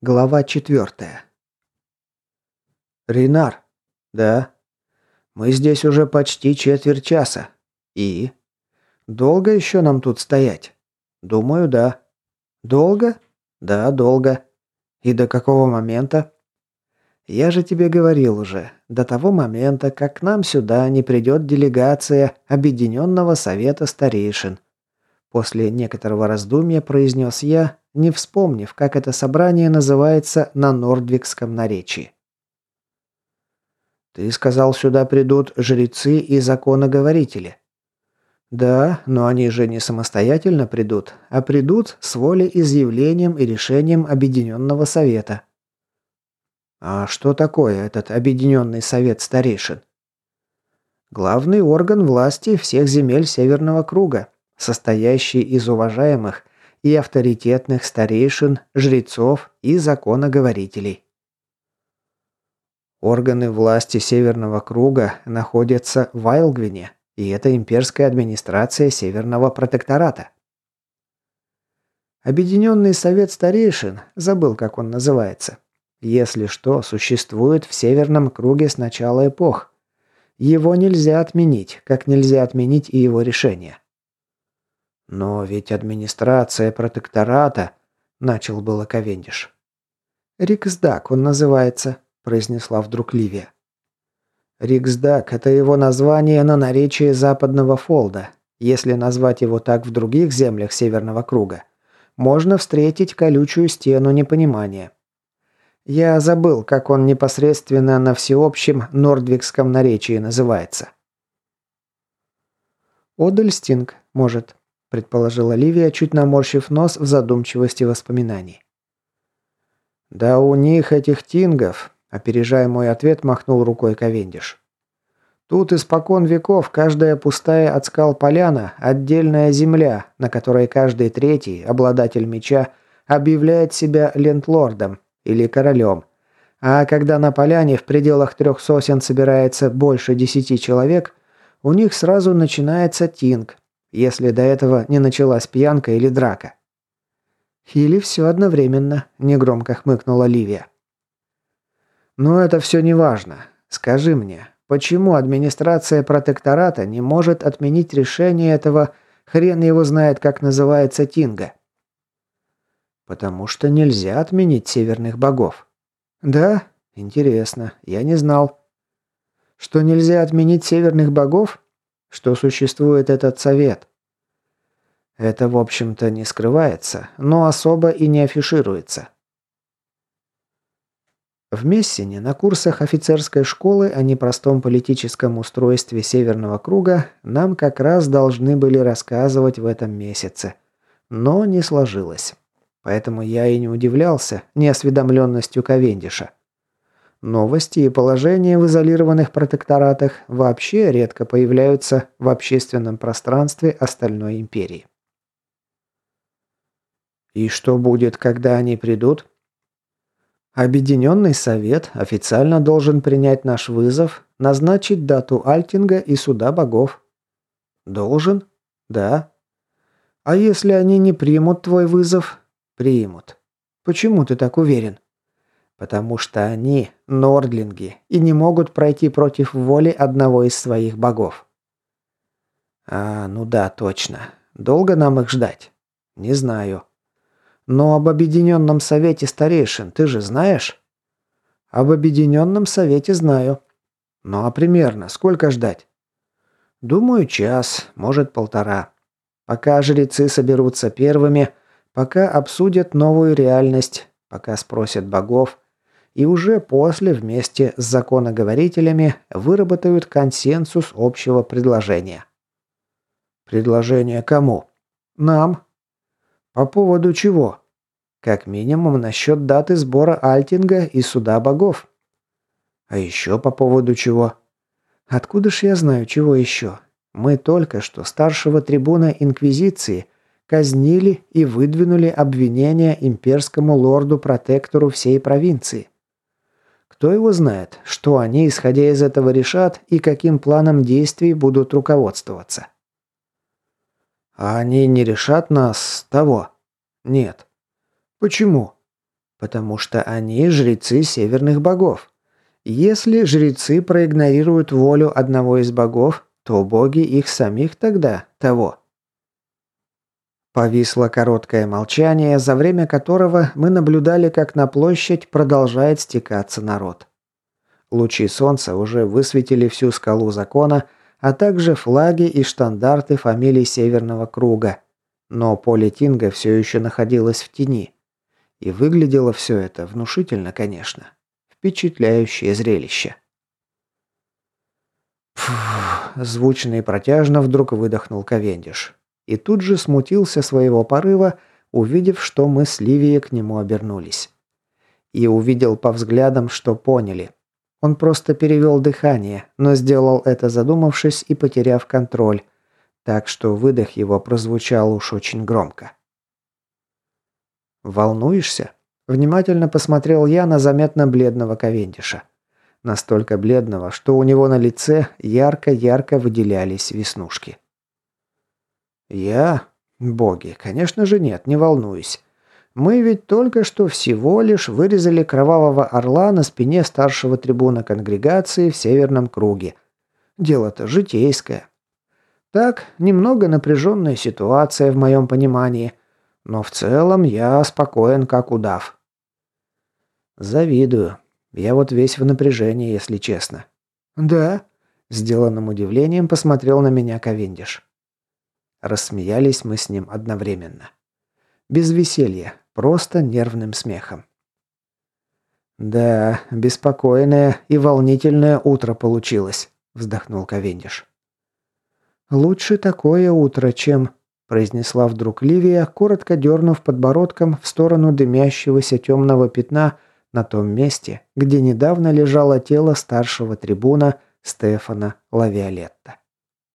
Глава четвертая. «Рейнар?» «Да». «Мы здесь уже почти четверть часа. И?» «Долго еще нам тут стоять?» «Думаю, да». «Долго?» «Да, долго». «И до какого момента?» «Я же тебе говорил уже, до того момента, как к нам сюда не придет делегация Объединенного Совета Старейшин». После некоторого раздумья произнес я, не вспомнив, как это собрание называется на нордвикском наречии. «Ты сказал, сюда придут жрецы и законоговорители». «Да, но они же не самостоятельно придут, а придут с волеизъявлением и решением Объединенного Совета». «А что такое этот Объединенный Совет Старейшин?» «Главный орган власти всех земель Северного Круга, состоящий из уважаемых и авторитетных старейшин, жрецов и законоговорителей. Органы власти Северного Круга находятся в Айлгвине, и это имперская администрация Северного Протектората. Объединенный Совет Старейшин, забыл, как он называется, если что, существует в Северном Круге с начала эпох. Его нельзя отменить, как нельзя отменить и его решение. «Но ведь администрация протектората...» – начал было Ковендиш. «Риксдак он называется», – произнесла вдруг Ливия. «Риксдак – это его название на наречии западного фолда. Если назвать его так в других землях Северного круга, можно встретить колючую стену непонимания. Я забыл, как он непосредственно на всеобщем нордвикском наречии называется». «Одельстинг, может», предположила Ливия, чуть наморщив нос в задумчивости воспоминаний. «Да у них, этих тингов», – опережая мой ответ, махнул рукой Ковендиш. «Тут испокон веков каждая пустая от скал поляна – отдельная земля, на которой каждый третий, обладатель меча, объявляет себя лендлордом или королем. А когда на поляне в пределах трех сосен собирается больше десяти человек, у них сразу начинается тинг, если до этого не началась пьянка или драка. «Или все одновременно», – негромко хмыкнула Ливия. «Но это все не важно. Скажи мне, почему администрация протектората не может отменить решение этого, хрен его знает, как называется, Тинга?» «Потому что нельзя отменить северных богов». «Да? Интересно. Я не знал». «Что нельзя отменить северных богов? Что существует этот совет. Это, в общем-то, не скрывается, но особо и не афишируется. В Мессине на курсах офицерской школы о непростом политическом устройстве Северного круга нам как раз должны были рассказывать в этом месяце. Но не сложилось. Поэтому я и не удивлялся неосведомленностью Ковендиша. Новости и положения в изолированных протекторатах вообще редко появляются в общественном пространстве остальной империи. И что будет, когда они придут? Объединенный совет официально должен принять наш вызов, назначить дату альтинга и суда богов. Должен? Да. А если они не примут твой вызов? Примут. Почему ты так уверен? Потому что они – нордлинги и не могут пройти против воли одного из своих богов. А, ну да, точно. Долго нам их ждать? Не знаю. Но об Объединенном Совете Старейшин ты же знаешь? Об Объединенном Совете знаю. Ну а примерно сколько ждать? Думаю, час, может полтора. Пока жрецы соберутся первыми, пока обсудят новую реальность, пока спросят богов – и уже после вместе с законоговорителями выработают консенсус общего предложения. Предложение кому? Нам. По поводу чего? Как минимум насчет даты сбора Альтинга и суда богов. А еще по поводу чего? Откуда ж я знаю, чего еще? Мы только что старшего трибуна Инквизиции казнили и выдвинули обвинения имперскому лорду-протектору всей провинции. Кто его знает, что они, исходя из этого, решат и каким планом действий будут руководствоваться. А они не решат нас того? Нет. Почему? Потому что они жрецы северных богов. Если жрецы проигнорируют волю одного из богов, то боги их самих тогда того. Повисло короткое молчание, за время которого мы наблюдали, как на площадь продолжает стекаться народ. Лучи солнца уже высветили всю скалу закона, а также флаги и штандарты фамилий Северного круга. Но поле Тинга все еще находилось в тени. И выглядело все это внушительно, конечно. Впечатляющее зрелище. Фух, звучно и протяжно вдруг выдохнул Ковендиш. И тут же смутился своего порыва, увидев, что мы с Ливией к нему обернулись. И увидел по взглядам, что поняли. Он просто перевел дыхание, но сделал это задумавшись и потеряв контроль, так что выдох его прозвучал уж очень громко. «Волнуешься?» Внимательно посмотрел я на заметно бледного Ковендиша. Настолько бледного, что у него на лице ярко-ярко выделялись веснушки. «Я? Боги, конечно же нет, не волнуюсь. Мы ведь только что всего лишь вырезали кровавого орла на спине старшего трибуна конгрегации в Северном круге. Дело-то житейское. Так, немного напряженная ситуация в моем понимании, но в целом я спокоен, как удав. Завидую. Я вот весь в напряжении, если честно. Да? Сделанным удивлением посмотрел на меня Ковендиш. Рассмеялись мы с ним одновременно. Без веселья, просто нервным смехом. «Да, беспокойное и волнительное утро получилось», – вздохнул Ковендиш. «Лучше такое утро, чем...» – произнесла вдруг Ливия, коротко дернув подбородком в сторону дымящегося темного пятна на том месте, где недавно лежало тело старшего трибуна Стефана Лавиолетта.